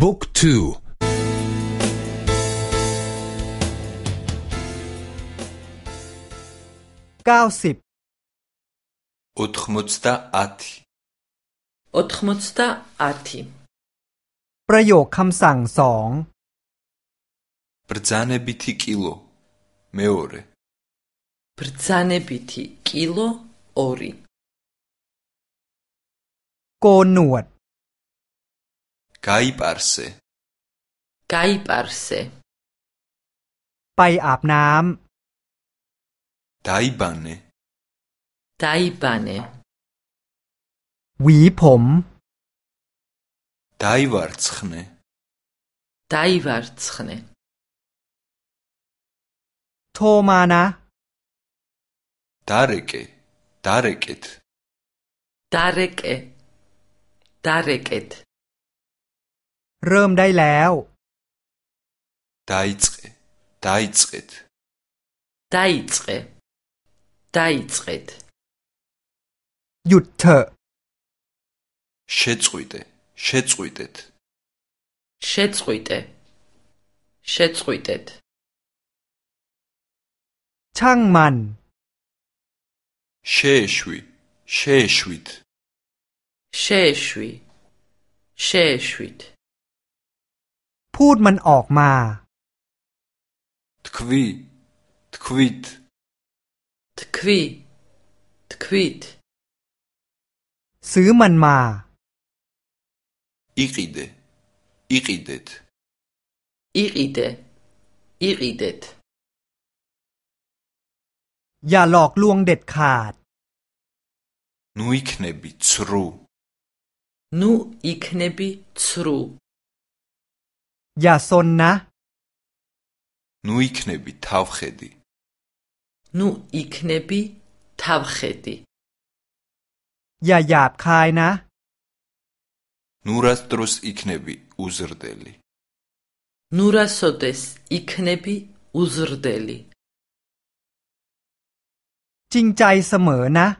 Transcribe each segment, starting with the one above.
บุ๊กทูเก้าสิบอุทมุตตาอัติอุทมุตตาอัติประโยคคำสั่งสอง ปรจานบิติกิโลเมโอเรปรจานบิติกิโลโอริโกนวด გაიპარსე გაიპარსე ბაი აბნამ დაიბანე დაიბანე ვიფომ დაივარცხნე დაივარცხნე თომანა დარეკე დარეკეთ დარეკე დარეკეთ เริ่มได้แล้ว ไดซ์เกไดซ์เกไดซ์เกไดซ์เกหยุดเถอะ შეწყვიტე შეწყვიტეთ შეწყვიტე შეწყვიტეთ ช่างมัน შეეშვი შეეშვით შეეშვი შეეშვით ูดมันออกมาทควีทควิตทควีทควิตซื้อมันมา อิกิดอิกิดตอิกิดอิกิดตอย่าหลอกลวงเด็ดขาดนุยคเนบิทรูนุอิคเนบิทรู Я сонна. Ну икнеби тавхеди. Ну икнеби тавхеди. Я япкайна. Ну раструс икнеби узрдели. Ну расодес икнеби узрдели. Чинчай смёна.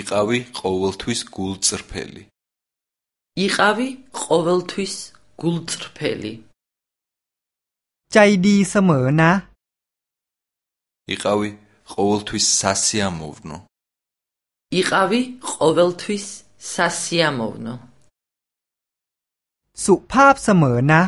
იყავი ყოველთვის გულწრფელი. იყავი ყოველთვის กุลทรเพลีใจดีเสมอนะอีกาวิโควลทวิสซาซิอามูฟโนอีกาวิโควลทวิสซาซิอามูฟโนสุภาพเสมอนะ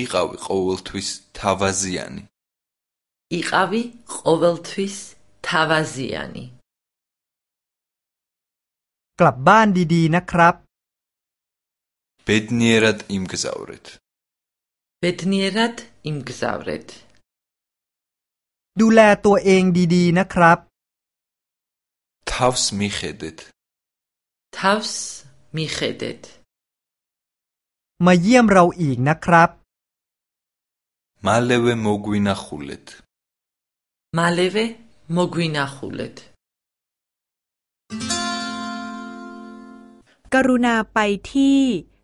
อีกาวิโควลทวิสทาวาซิอานีอีกาวิโควลทวิสทาวาซิอานีกลับบ้านดีๆนะครับ ბ ด დ ნ ი ე რ ა დ ი მ გ ზ ა ვ რ ე เ ბ ე დ ნ รัดอิมกซา ა ვ ร ე თ ดูแลตัวเองดี ๆนะครับ თავს მიხედეთ. าวส์มิเ ე ต ე თ มาเยี่ยมเราอีกนะครับ მალევე მ ო გ ვ ი ნ ა ხ უ ლ ตมาเลเวโมกุยนาฮูล ლ ე თ กรุณาไปที่